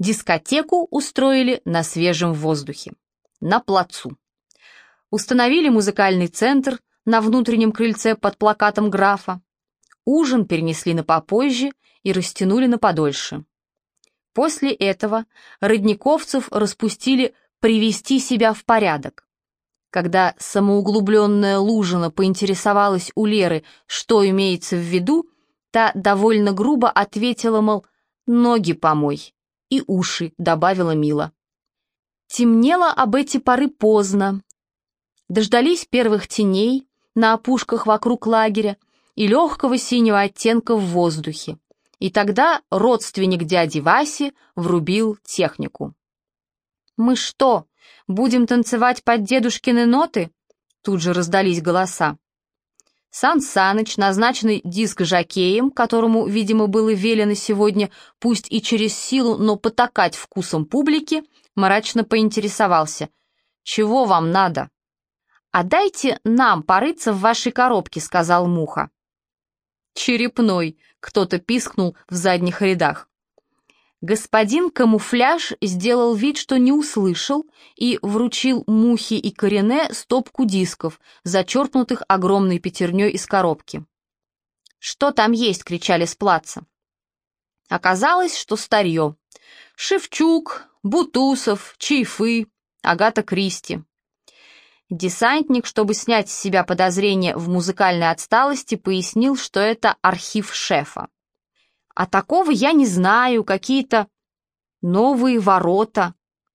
Дискотеку устроили на свежем воздухе, на плацу. Установили музыкальный центр на внутреннем крыльце под плакатом графа. Ужин перенесли на попозже и растянули на подольше. После этого родниковцев распустили привести себя в порядок. Когда самоуглубленная Лужина поинтересовалась у Леры, что имеется в виду, та довольно грубо ответила, мол, «ноги помой» и уши, добавила Мила. Темнело об эти поры поздно. Дождались первых теней на опушках вокруг лагеря и легкого синего оттенка в воздухе. И тогда родственник дяди Васи врубил технику. «Мы что, будем танцевать под дедушкины ноты?» Тут же раздались голоса. Сан Саныч, назначенный диск-жокеем, которому, видимо, было велено сегодня, пусть и через силу, но потакать вкусом публики, мрачно поинтересовался. «Чего вам надо?» «А дайте нам порыться в вашей коробке», — сказал Муха. «Черепной», — кто-то пискнул в задних рядах. Господин Камуфляж сделал вид, что не услышал, и вручил Мухе и Корене стопку дисков, зачерпнутых огромной пятерней из коробки. «Что там есть?» — кричали с плаца. Оказалось, что старье. Шевчук, Бутусов, Чайфы, Агата Кристи. Десантник, чтобы снять с себя подозрения в музыкальной отсталости, пояснил, что это архив шефа. А такого я не знаю, какие-то новые ворота.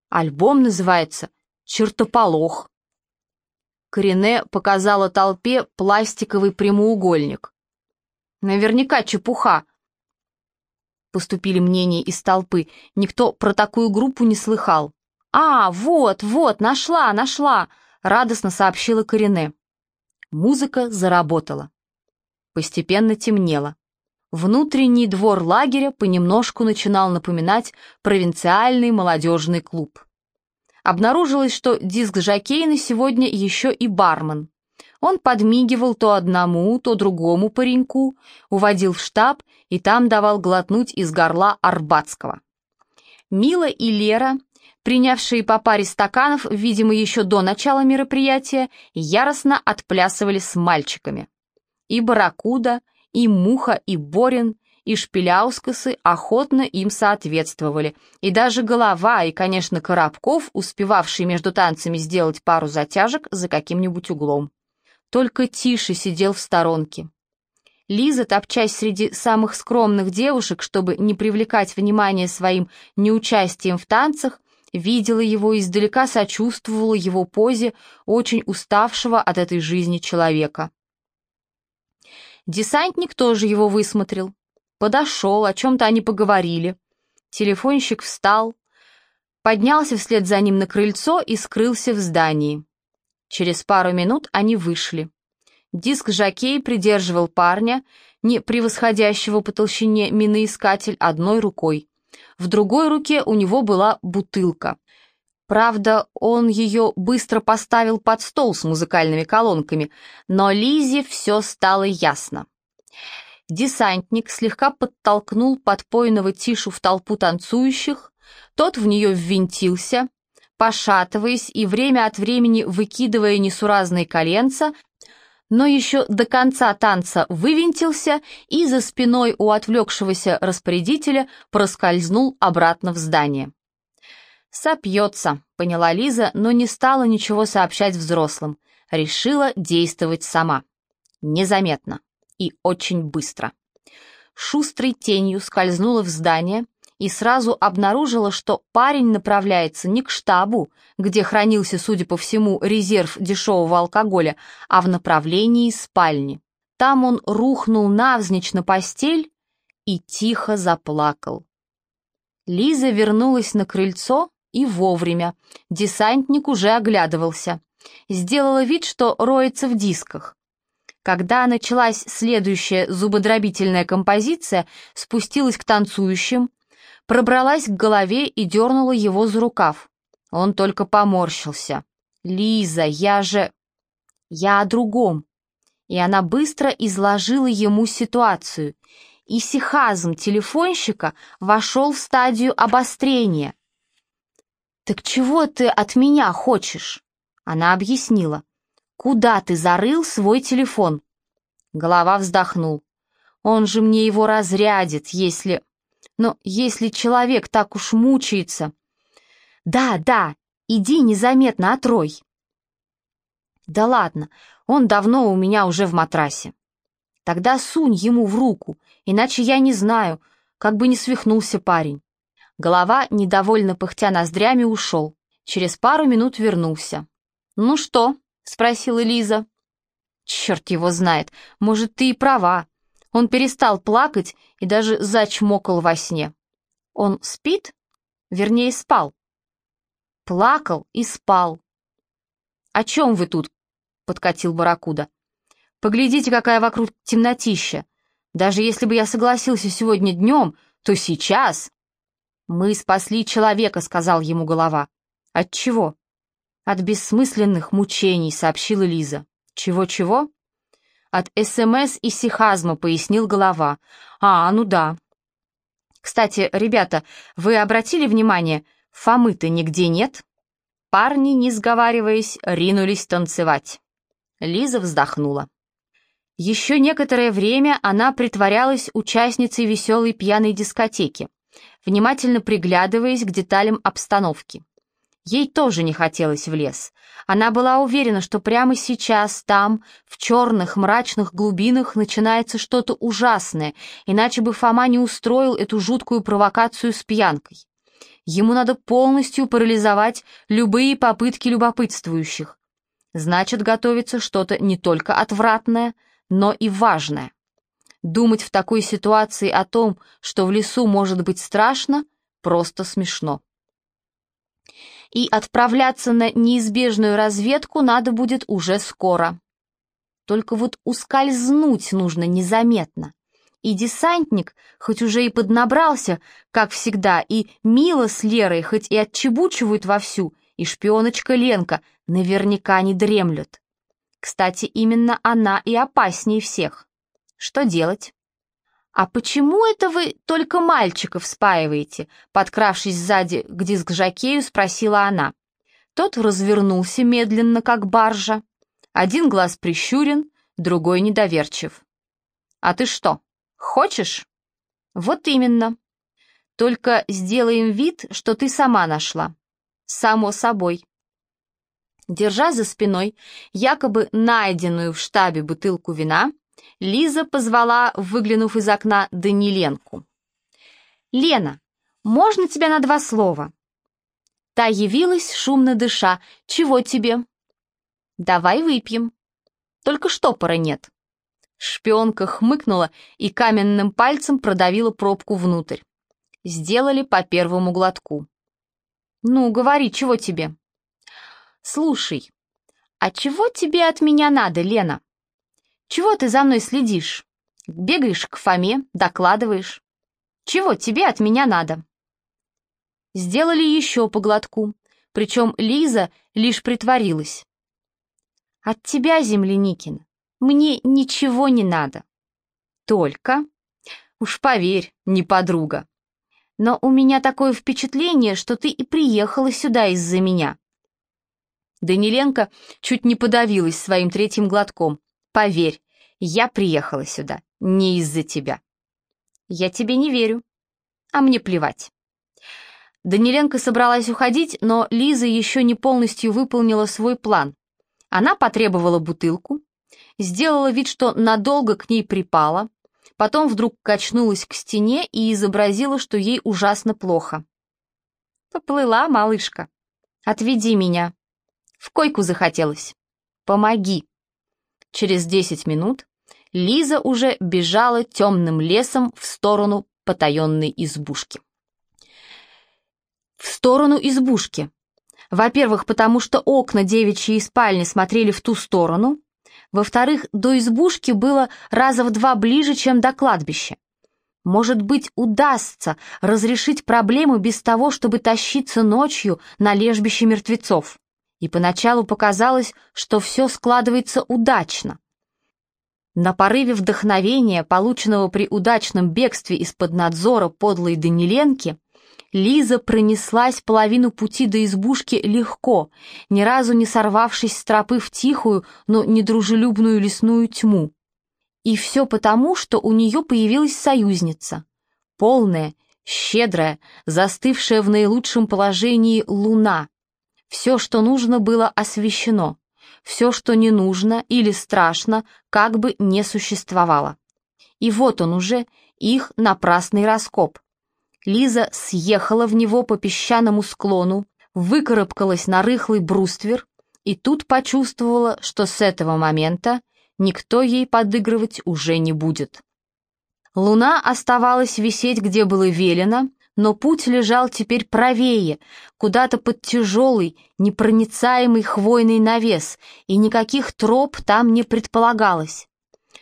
Альбом называется «Чертополох». Корене показала толпе пластиковый прямоугольник. Наверняка чепуха. Поступили мнения из толпы. Никто про такую группу не слыхал. «А, вот, вот, нашла, нашла!» — радостно сообщила Корене. Музыка заработала. Постепенно темнело. Внутренний двор лагеря понемножку начинал напоминать провинциальный молодежный клуб. Обнаружилось, что диск-жокей на сегодня еще и бармен. Он подмигивал то одному, то другому пареньку, уводил в штаб и там давал глотнуть из горла Арбатского. Мила и Лера, принявшие по паре стаканов, видимо, еще до начала мероприятия, яростно отплясывали с мальчиками. И Барракуда, и Муха, и Борин, и Шпиляускасы охотно им соответствовали, и даже голова, и, конечно, Коробков, успевавший между танцами сделать пару затяжек за каким-нибудь углом. Только Тише сидел в сторонке. Лиза, топчась среди самых скромных девушек, чтобы не привлекать внимание своим неучастием в танцах, видела его издалека, сочувствовала его позе очень уставшего от этой жизни человека. Десантник тоже его высмотрел. Подошел, о чем-то они поговорили. Телефонщик встал, поднялся вслед за ним на крыльцо и скрылся в здании. Через пару минут они вышли. Диск-жокей придерживал парня, не превосходящего по толщине миноискатель, одной рукой. В другой руке у него была бутылка. Правда, он ее быстро поставил под стол с музыкальными колонками, но Лизе все стало ясно. Десантник слегка подтолкнул подпойного Тишу в толпу танцующих, тот в нее ввинтился, пошатываясь и время от времени выкидывая несуразные коленца, но еще до конца танца вывинтился и за спиной у отвлекшегося распорядителя проскользнул обратно в здание. «Сопьется», — поняла Лиза, но не стала ничего сообщать взрослым. Решила действовать сама. Незаметно и очень быстро. Шустрой тенью скользнула в здание и сразу обнаружила, что парень направляется не к штабу, где хранился, судя по всему, резерв дешевого алкоголя, а в направлении спальни. Там он рухнул навзничь на постель и тихо заплакал. Лиза вернулась на крыльцо и вовремя. Десантник уже оглядывался. Сделала вид, что роется в дисках. Когда началась следующая зубодробительная композиция, спустилась к танцующим, пробралась к голове и дернула его за рукав. Он только поморщился. «Лиза, я же...» «Я о другом». И она быстро изложила ему ситуацию. исихазм телефонщика вошел в стадию обострения. «Так чего ты от меня хочешь?» Она объяснила. «Куда ты зарыл свой телефон?» Голова вздохнул. «Он же мне его разрядит, если...» «Но если человек так уж мучается...» «Да, да, иди незаметно отрой». «Да ладно, он давно у меня уже в матрасе». «Тогда сунь ему в руку, иначе я не знаю, как бы не свихнулся парень». Голова, недовольно пыхтя ноздрями, ушел. Через пару минут вернулся. «Ну что?» — спросила Лиза. «Черт его знает, может, ты и права». Он перестал плакать и даже зачмокал во сне. «Он спит? Вернее, спал». «Плакал и спал». «О чем вы тут?» — подкатил Баракуда. «Поглядите, какая вокруг темнотища. Даже если бы я согласился сегодня днем, то сейчас...» «Мы спасли человека», — сказал ему голова. «От чего?» «От бессмысленных мучений», — сообщила Лиза. «Чего-чего?» «От СМС и сихазма», — пояснил голова. «А, ну да». «Кстати, ребята, вы обратили внимание, Фомы-то нигде нет?» Парни, не сговариваясь, ринулись танцевать. Лиза вздохнула. Еще некоторое время она притворялась участницей веселой пьяной дискотеки, внимательно приглядываясь к деталям обстановки. Ей тоже не хотелось в лес. Она была уверена, что прямо сейчас там, в черных мрачных глубинах, начинается что-то ужасное, иначе бы Фома не устроил эту жуткую провокацию с пьянкой. Ему надо полностью парализовать любые попытки любопытствующих. Значит, готовится что-то не только отвратное, но и важное. Думать в такой ситуации о том, что в лесу может быть страшно, просто смешно и отправляться на неизбежную разведку надо будет уже скоро. Только вот ускользнуть нужно незаметно. И десантник, хоть уже и поднабрался, как всегда, и Мила с Лерой хоть и отчебучивают вовсю, и шпионочка Ленка наверняка не дремлют. Кстати, именно она и опаснее всех. Что делать? «А почему это вы только мальчиков спаиваете?» Подкравшись сзади к диск-жокею, спросила она. Тот развернулся медленно, как баржа. Один глаз прищурен, другой недоверчив. «А ты что, хочешь?» «Вот именно. Только сделаем вид, что ты сама нашла. Само собой». Держа за спиной якобы найденную в штабе бутылку вина, Лиза позвала, выглянув из окна, Даниленку. «Лена, можно тебя на два слова?» Та явилась, шумно дыша. «Чего тебе?» «Давай выпьем». «Только штопора нет». Шпионка хмыкнула и каменным пальцем продавила пробку внутрь. Сделали по первому глотку. «Ну, говори, чего тебе?» «Слушай, а чего тебе от меня надо, Лена?» Чего ты за мной следишь? Бегаешь к Фоме, докладываешь. Чего тебе от меня надо?» Сделали еще по глотку, причем Лиза лишь притворилась. «От тебя, Земляникин, мне ничего не надо. Только, уж поверь, не подруга. Но у меня такое впечатление, что ты и приехала сюда из-за меня». Даниленко чуть не подавилась своим третьим глотком. Поверь, я приехала сюда не из-за тебя. Я тебе не верю. А мне плевать. Даниленко собралась уходить, но Лиза еще не полностью выполнила свой план. Она потребовала бутылку, сделала вид, что надолго к ней припала, потом вдруг качнулась к стене и изобразила, что ей ужасно плохо. «Поплыла, малышка. Отведи меня. В койку захотелось. Помоги». Через десять минут Лиза уже бежала темным лесом в сторону потаенной избушки. В сторону избушки. Во-первых, потому что окна девичьей спальни смотрели в ту сторону. Во-вторых, до избушки было раза в два ближе, чем до кладбища. Может быть, удастся разрешить проблему без того, чтобы тащиться ночью на лежбище мертвецов и поначалу показалось, что все складывается удачно. На порыве вдохновения, полученного при удачном бегстве из-под надзора подлой Даниленки, Лиза пронеслась половину пути до избушки легко, ни разу не сорвавшись с тропы в тихую, но недружелюбную лесную тьму. И все потому, что у нее появилась союзница. Полная, щедрая, застывшая в наилучшем положении луна. Все, что нужно, было освещено. Все, что не нужно или страшно, как бы не существовало. И вот он уже, их напрасный раскоп. Лиза съехала в него по песчаному склону, выкарабкалась на рыхлый бруствер и тут почувствовала, что с этого момента никто ей подыгрывать уже не будет. Луна оставалась висеть, где было велено, но путь лежал теперь правее, куда-то под тяжелый, непроницаемый хвойный навес, и никаких троп там не предполагалось.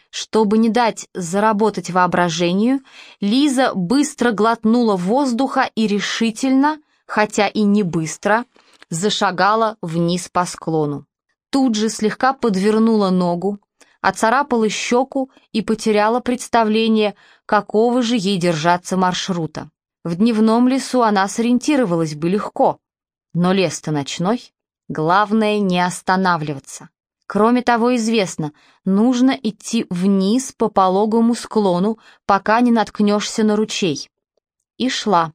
Чтобы не дать заработать воображению, Лиза быстро глотнула воздуха и решительно, хотя и не быстро, зашагала вниз по склону. Тут же слегка подвернула ногу, оцарапала щеку и потеряла представление, какого же ей держаться маршрута. В дневном лесу она сориентировалась бы легко, но лес-то ночной. Главное не останавливаться. Кроме того, известно, нужно идти вниз по пологому склону, пока не наткнешься на ручей. И шла.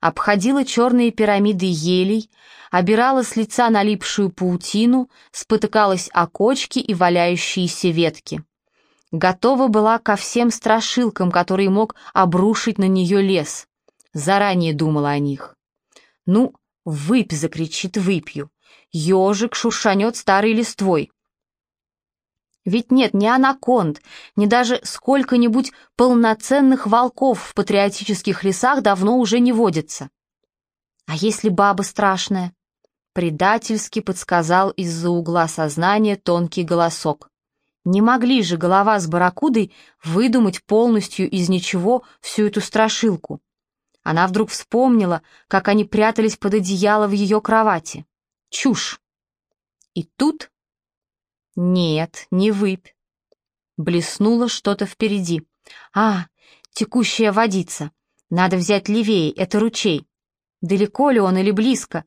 Обходила черные пирамиды елей, обирала с лица налипшую паутину, спотыкалась о кочки и валяющиеся ветки. Готова была ко всем страшилкам, которые мог обрушить на нее лес. Заранее думала о них. «Ну, выпь!» — закричит «выпью». Ежик шуршанет старой листвой. Ведь нет ни анаконд, ни даже сколько-нибудь полноценных волков в патриотических лесах давно уже не водится. А если баба страшная? Предательски подсказал из-за угла сознания тонкий голосок. Не могли же голова с барракудой выдумать полностью из ничего всю эту страшилку. Она вдруг вспомнила, как они прятались под одеяло в ее кровати. Чушь! И тут нет, не выпь. Блеснуло что-то впереди. А, текущая водица. Надо взять левее, это ручей. Далеко ли он или близко?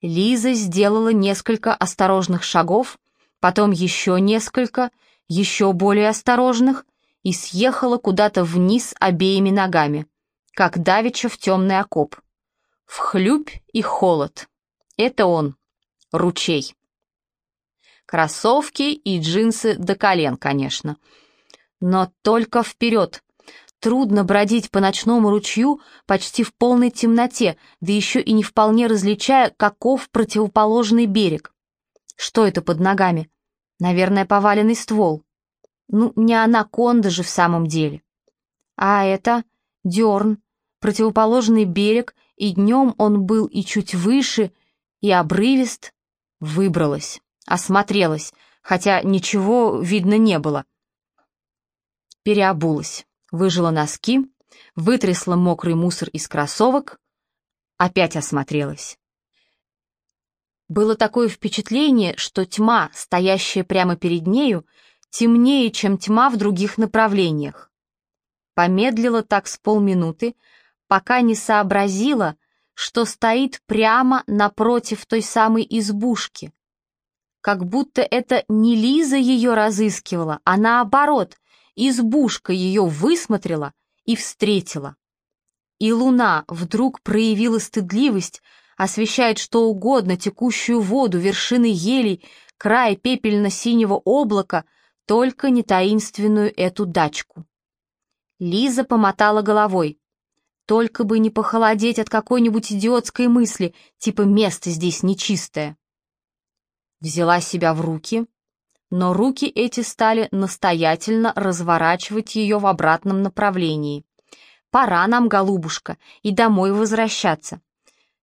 Лиза сделала несколько осторожных шагов, потом еще несколько, еще более осторожных, и съехала куда-то вниз обеими ногами, как давеча в темный окоп. В хлюпь и холод. Это он, ручей. Кроссовки и джинсы до колен, конечно. Но только вперед. Трудно бродить по ночному ручью почти в полной темноте, да еще и не вполне различая, каков противоположный берег. Что это под ногами? Наверное, поваленный ствол. Ну, не анаконда же в самом деле. А это дерн, противоположный берег, и днем он был и чуть выше, и обрывист. Выбралась. Осмотрелась, хотя ничего видно не было. Переобулась, выжила носки, вытрясла мокрый мусор из кроссовок, опять осмотрелась. Было такое впечатление, что тьма, стоящая прямо перед нею, темнее, чем тьма в других направлениях. Помедлила так с полминуты, пока не сообразила, что стоит прямо напротив той самой избушки, как будто это не Лиза ее разыскивала, а наоборот, избушка ее высмотрела и встретила. И луна вдруг проявила стыдливость, освещает что угодно, текущую воду, вершины елей, край пепельно-синего облака, только не таинственную эту дачку. Лиза помотала головой. Только бы не похолодеть от какой-нибудь идиотской мысли, типа место здесь нечистое взяла себя в руки, но руки эти стали настоятельно разворачивать ее в обратном направлении. «Пора нам, голубушка, и домой возвращаться.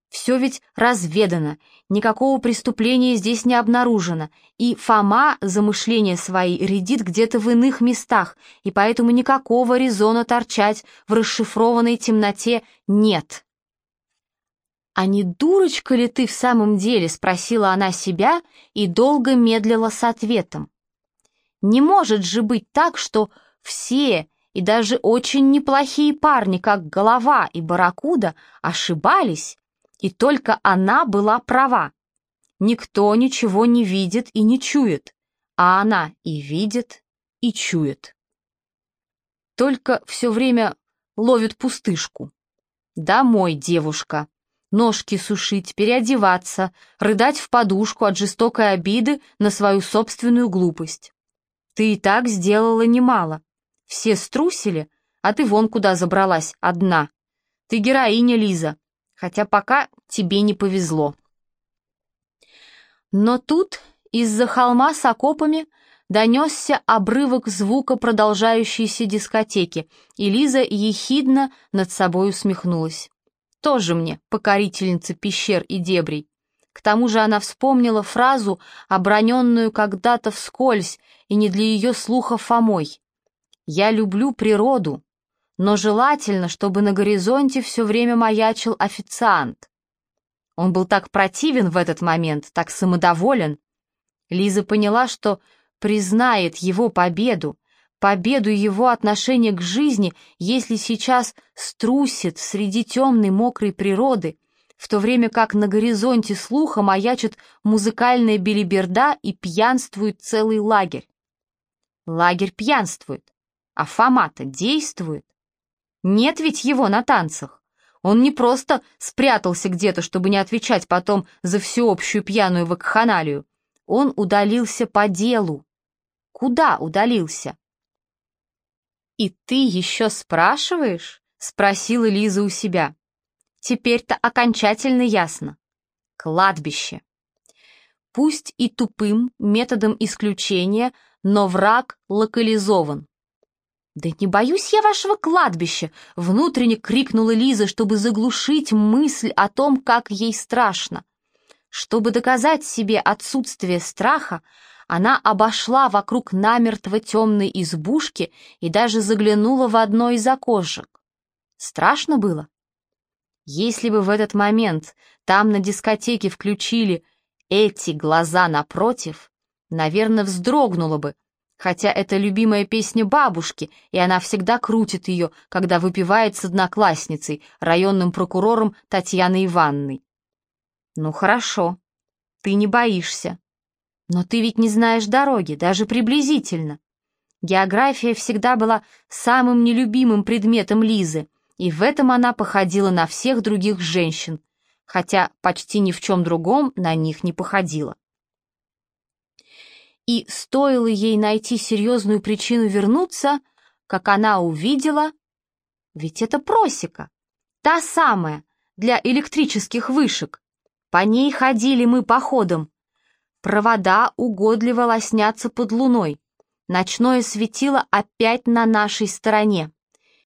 Все ведь разведано, никакого преступления здесь не обнаружено, и Фома замышления свои редит где-то в иных местах, и поэтому никакого резона торчать в расшифрованной темноте нет». «А не дурочка ли ты в самом деле?» — спросила она себя и долго медлила с ответом. Не может же быть так, что все и даже очень неплохие парни, как Голова и Баракуда, ошибались, и только она была права. Никто ничего не видит и не чует, а она и видит, и чует. Только все время ловит пустышку. Домой, девушка. Ножки сушить, переодеваться, рыдать в подушку от жестокой обиды на свою собственную глупость. Ты и так сделала немало. Все струсили, а ты вон куда забралась, одна. Ты героиня, Лиза, хотя пока тебе не повезло. Но тут из-за холма с окопами донесся обрывок звука продолжающейся дискотеки, и Лиза ехидно над собой усмехнулась. Тоже мне покорительница пещер и дебрей. К тому же она вспомнила фразу, оброненную когда-то вскользь и не для ее слуха Фомой. Я люблю природу, но желательно, чтобы на горизонте все время маячил официант. Он был так противен в этот момент, так самодоволен. Лиза поняла, что признает его победу, победу его отношения к жизни, если сейчас струсит среди темной мокрой природы, в то время как на горизонте слуха маячит музыкальная белиберда и пьянствует целый лагерь. Лагерь пьянствует. А Фома-то действует. Нет ведь его на танцах. Он не просто спрятался где-то, чтобы не отвечать потом за всеобщую пьяную вакханалию. Он удалился по делу. Куда удалился? «И ты еще спрашиваешь?» — спросила Лиза у себя. «Теперь-то окончательно ясно. Кладбище. Пусть и тупым методом исключения, но враг локализован. «Да не боюсь я вашего кладбища!» — внутренне крикнула Лиза, чтобы заглушить мысль о том, как ей страшно. Чтобы доказать себе отсутствие страха, она обошла вокруг намертво темной избушки и даже заглянула в одно из окошек. Страшно было? Если бы в этот момент там на дискотеке включили эти глаза напротив, наверное, вздрогнула бы, хотя это любимая песня бабушки, и она всегда крутит ее, когда выпивает с одноклассницей, районным прокурором Татьяной Ивановной. «Ну хорошо, ты не боишься. Но ты ведь не знаешь дороги, даже приблизительно. География всегда была самым нелюбимым предметом Лизы, и в этом она походила на всех других женщин, хотя почти ни в чем другом на них не походила и стоило ей найти серьезную причину вернуться, как она увидела... Ведь это просека, та самая, для электрических вышек. По ней ходили мы походом. Провода угодливо лоснятся под луной. Ночное светило опять на нашей стороне.